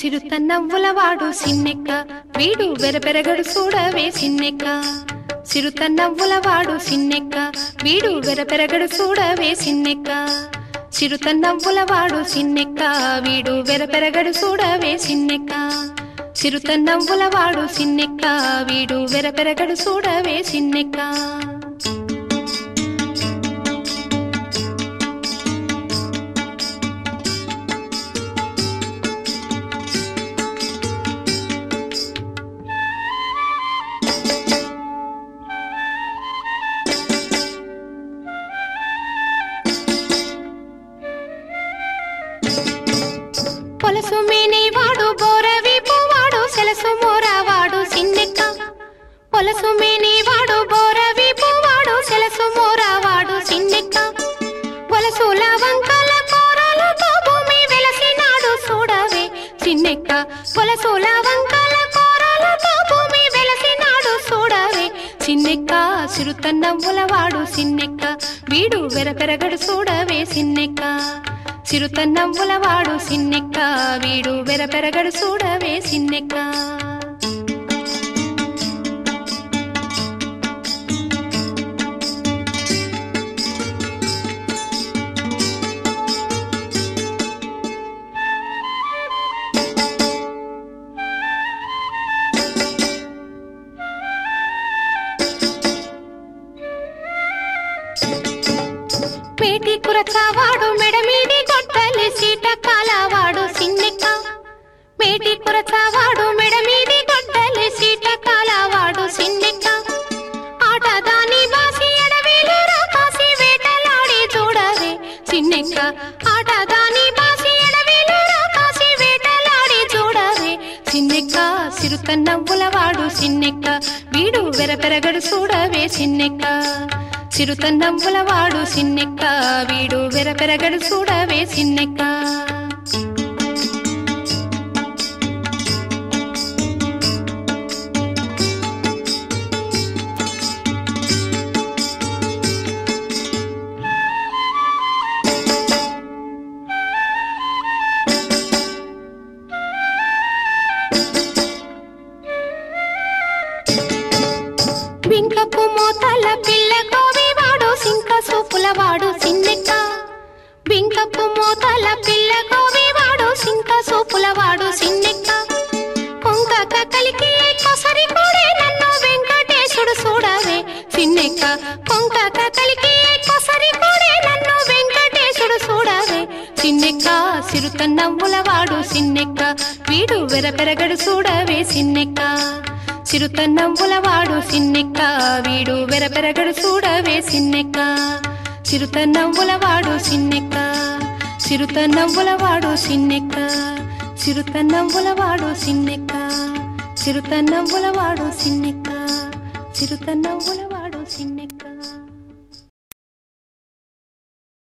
సిరుత నవ్వులవాడు సిన్నెక్క. వీడు వెరపెరగడు చూడవే సిన్నెక్క. సిరుత నవ్వులవాడు సిన్నెక్క. వీడు వెరపెరగడు చూడవే సిన్నెక్క. చిరుత నవ్వులవాడు సిన్నెక్క. వీడు వెరపెరగడు చూడవే సిన్నెక్క. చిరుత నవ్వులవాడు సిన్నెక్క. వీడు వెరపెరగడు చూడవే సిన్నెక్క. వలసుల వంకల కూరలతో భూమి వెలసినాడు చూడవే. చిన్నెక్క పొలసుల వంకల కూరలతో భూమి వెలసినాడు చూడవే. చిన్నెక్క చిరుత నవ్వులవాడు సిన్నెక్క వీడు వెరపెరగడు చూడవే చిన్నెక్క. చిరుత నవ్వులవాడు సిన్నెక్క వీడు వెరపెరగడు చూడవే చిన్నెక్క. పేటి కురచావాడు మెడమీది గొట్టలి సీట కాలవాడు సిన్నెక్క. పేటి కురచావాడు మెడమీది గొట్టలి సీట కాలవాడు సిన్నెక్క. ఆట దాని బాసి ఎడవేలు రాసి వేటలాడి చూడవే సిన్నెక్క. ఆట దాని బాసి ఎడవేలు రాసి వేటలాడి చూడవే సిన్నెక్క. సిరుత నవ్వులవాడు సిన్నెక్క. వీడు వెరపెరగడు చూడవే సిన్నెక్క. చిరుతన్నంబులవాడు సిన్నెక్క. వీడు వెరపెరగడు చూడవే సిన్నెక్క. పిల్ల కోతల పిల్ల కోవివాడు సింక సూపులవాడు సిన్నెక్క. కొంక కలికి కొసరి కూడే నన్ను వెంకటేశుడు చూడవే సిన్నెక్క. కొంక కలికి కొసరి కూడే నన్ను వెంకటేశుడు చూడవే సిన్నెక్క. సిరుత నవ్వులవాడు సిన్నెక్క. వీడు వెరపెరగడు చూడవే సిన్నెక్క. చిరుత నవ్వులవాడు సిన్నెక్క. వీడు వెరపెరగడు చూడవే సిన్నెక్క. చిరుత నవ్వులవాడు సిన్నెక్క చిరుత నవ్వులవాడు సిన్నెక్క. చిరుత నవ్వులవాడు సిన్నెక్క. చిరుత నవ్వులవాడు సిన్నెక్క. చిరుత నవ్వులవాడు